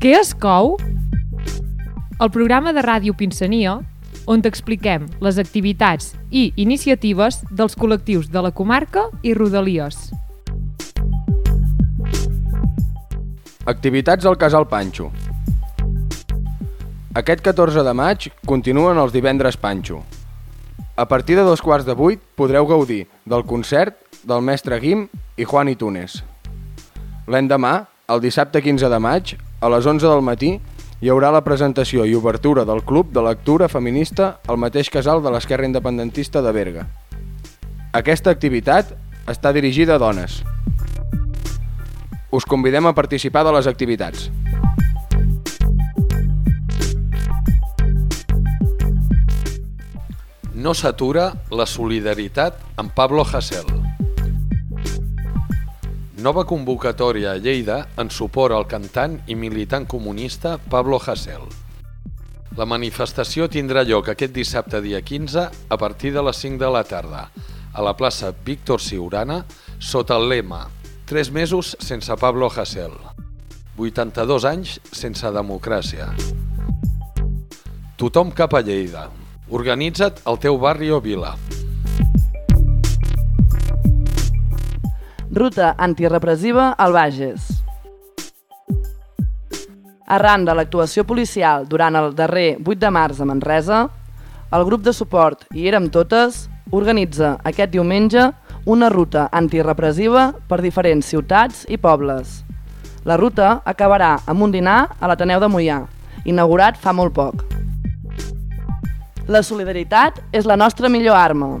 Què es cou? El programa de ràdio Pinsania, on t'expliquem les activitats i iniciatives dels col·lectius de la comarca i Rodalies. Activitats al Casal Panxo. Aquest 14 de maig continuen els divendres Panxo. A partir de dos quarts de vuit podreu gaudir del concert del mestre Guim i Juan i Túnez. L'endemà, el dissabte 15 de maig, a les 11 del matí, hi haurà la presentació i obertura del Club de Lectura Feminista al mateix casal de l'Esquerra Independentista de Berga. Aquesta activitat està dirigida a dones. Us convidem a participar de les activitats. No s'atura la solidaritat amb Pablo Hasél. Nova convocatòria a Lleida en suport al cantant i militant comunista Pablo Hasél. La manifestació tindrà lloc aquest dissabte dia 15 a partir de les 5 de la tarda a la plaça Víctor Siurana sota el lema 3 mesos sense Pablo Hasél. 82 anys sense democràcia. Tothom cap a Lleida. Organitza't al teu barri o vila. Ruta antirepressiva al Bages. Arran de l'actuació policial durant el darrer 8 de març a Manresa, el grup de suport I Érem Totes organitza aquest diumenge una ruta antirepressiva per diferents ciutats i pobles. La ruta acabarà amb un dinar a l'Ateneu de Mollà, inaugurat fa molt poc. La solidaritat és la nostra millor arma.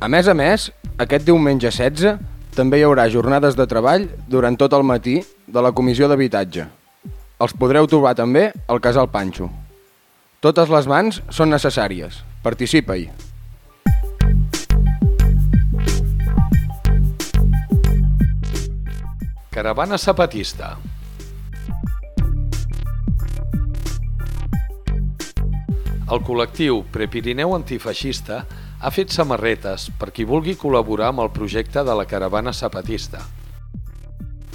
A més a més, aquest diumenge 16 també hi haurà jornades de treball durant tot el matí de la Comissió d'Habitatge. Els podreu trobar també al Casal Panxo. Totes les mans són necessàries. Participa-hi! Caravana zapatista. El col·lectiu Prepirineu Antifeixista ha fet samarretes per qui vulgui col·laborar amb el projecte de la caravana zapatista.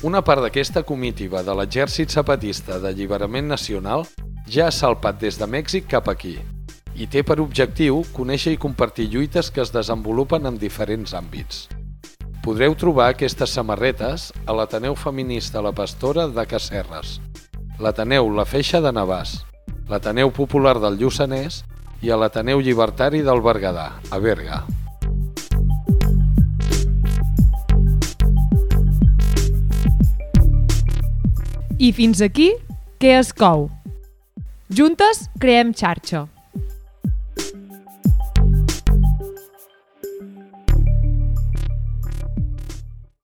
Una part d'aquesta comitiva de l'Exèrcit Zapatista d'Alliberament Nacional ja ha salpat des de Mèxic cap aquí i té per objectiu conèixer i compartir lluites que es desenvolupen en diferents àmbits. Podreu trobar aquestes samarretes a l'Ateneu Feminista La Pastora de Casserres, l'Ateneu La Feixa de Navàs, l'Ateneu Popular del Lluçanès i a l'Ateneu Llibertari del Berguedà, a Berga. I fins aquí, què es cou? Juntes creem xarxa.